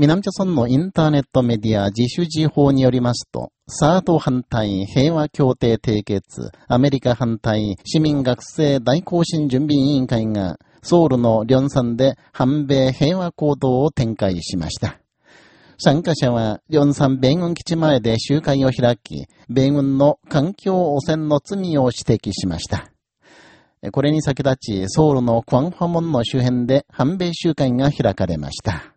南朝村のインターネットメディア自主事法によりますと、サード反対平和協定締結、アメリカ反対市民学生大行進準備委員会が、ソウルのリョンサンで反米平和行動を展開しました。参加者は、リョンサン米軍基地前で集会を開き、米軍の環境汚染の罪を指摘しました。これに先立ち、ソウルのクワンファモンの周辺で反米集会が開かれました。